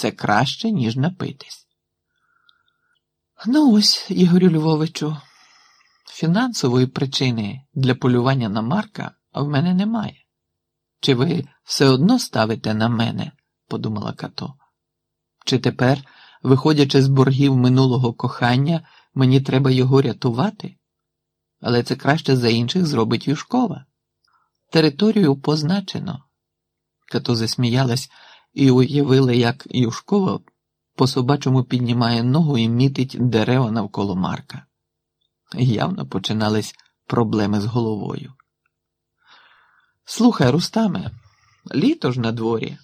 це краще, ніж напитись. Ну ось, Ігорю Львовичу, фінансової причини для полювання на Марка в мене немає. Чи ви все одно ставите на мене? подумала Като. Чи тепер, виходячи з боргів минулого кохання, мені треба його рятувати? Але це краще за інших зробить Юшкова. Територію позначено. Като засміялась і уявила, як Юшкова по собачому піднімає ногу і мітить дерева навколо Марка. Явно починались проблеми з головою. Слухай, Рустаме, літо ж на дворі.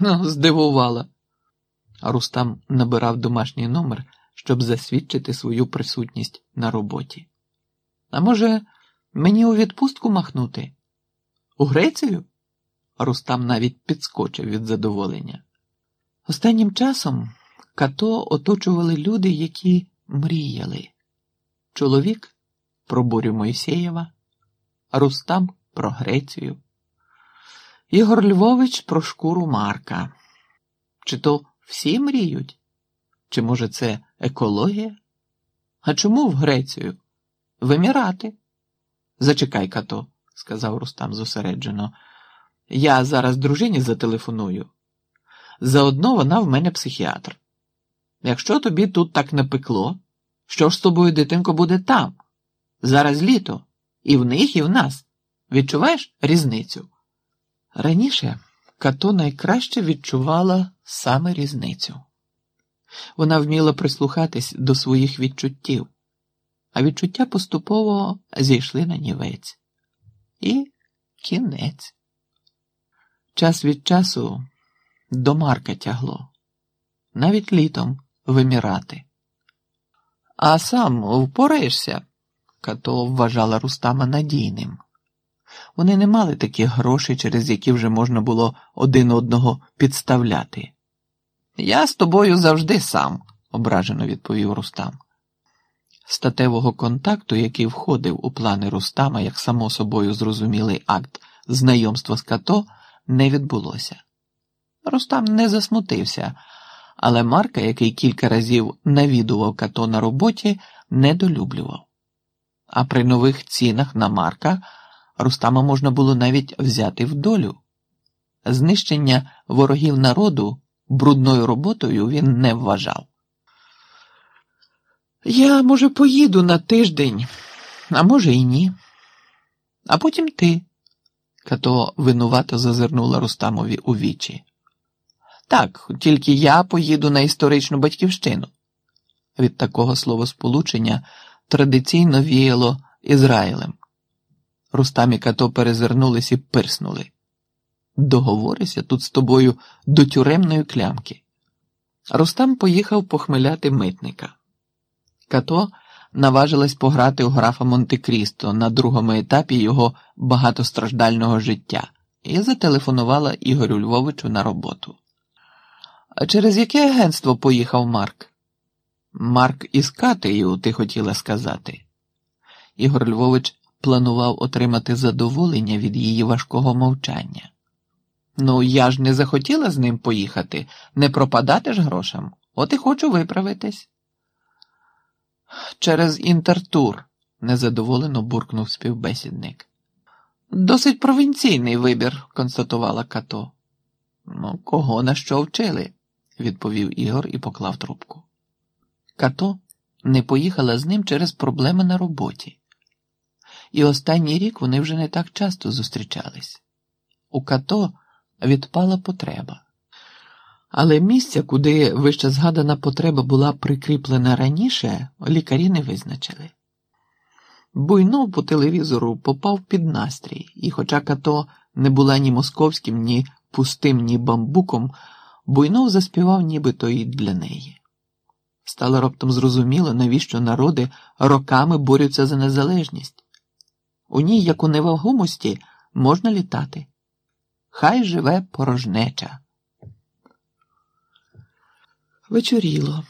Ну, здивувала. Рустам набирав домашній номер, щоб засвідчити свою присутність на роботі. А може, мені у відпустку махнути? У Грецію? Рустам навіть підскочив від задоволення. Останнім часом като оточували люди, які мріяли. Чоловік про Борю Мойсеєва, Рустам про Грецію, Ігор Львович про шкуру Марка. Чи то всі мріють? Чи може це екологія? А чому в Грецію? В Емірати? Зачекай, като, сказав Рустам зосереджено. Я зараз дружині зателефоную. Заодно вона в мене психіатр. Якщо тобі тут так напекло, що ж з тобою, дитинко, буде там? Зараз літо, і в них, і в нас. Відчуваєш різницю? Раніше Като найкраще відчувала саме різницю. Вона вміла прислухатись до своїх відчуттів, а відчуття поступово зійшли на нівець. І кінець. Час від часу до Марка тягло, навіть літом вимірати. А сам впораєшся, Като вважала Рустама надійним. Вони не мали таких грошей, через які вже можна було один одного підставляти. Я з тобою завжди сам, ображено відповів Рустам. Статевого контакту, який входив у плани Рустама як само собою зрозумілий акт знайомства з Като, не відбулося. Рустам не засмутився, але Марка, який кілька разів навідував Като на роботі, недолюблював. А при нових цінах на Марка Рустама можна було навіть взяти в долю. Знищення ворогів народу брудною роботою він не вважав. Я, може, поїду на тиждень, а може, і ні. А потім ти. Като винувато зазирнула Рустамові у вічі. Так, тільки я поїду на історичну батьківщину. Від такого словосполучення традиційно віяло Ізраїлем. Рустам і като перезирнулись і пирснули. Договорися тут з тобою до тюремної клямки. Рустам поїхав похмеляти митника. Като наважилась пограти у графа Монте-Крісто на другому етапі його багатостраждального життя і зателефонувала Ігорю Львовичу на роботу. Через яке агентство поїхав Марк? Марк із Катею, ти хотіла сказати. Ігор Львович планував отримати задоволення від її важкого мовчання. Ну, я ж не захотіла з ним поїхати, не пропадати ж грошам, от і хочу виправитись. Через інтертур, незадоволено буркнув співбесідник. Досить провінційний вибір, констатувала Като. Ну, кого на що вчили, відповів Ігор і поклав трубку. Като не поїхала з ним через проблеми на роботі. І останній рік вони вже не так часто зустрічались. У като відпала потреба. Але місця, куди вище згадана потреба була прикріплена раніше, лікарі не визначили. Буйнов по телевізору попав під настрій, і, хоча като не була ні московським, ні пустим, ні бамбуком, буйнов заспівав нібито і для неї. Стало раптом зрозуміло, навіщо народи роками борються за незалежність. У ній, як у невагомості, можна літати. Хай живе порожнеча. Вечоріло.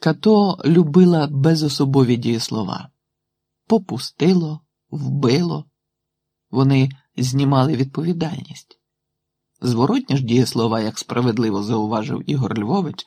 Като любила безособові дієслова. Попустило, вбило. Вони знімали відповідальність. Зворотні ж дієслова, як справедливо зауважив Ігор Львович,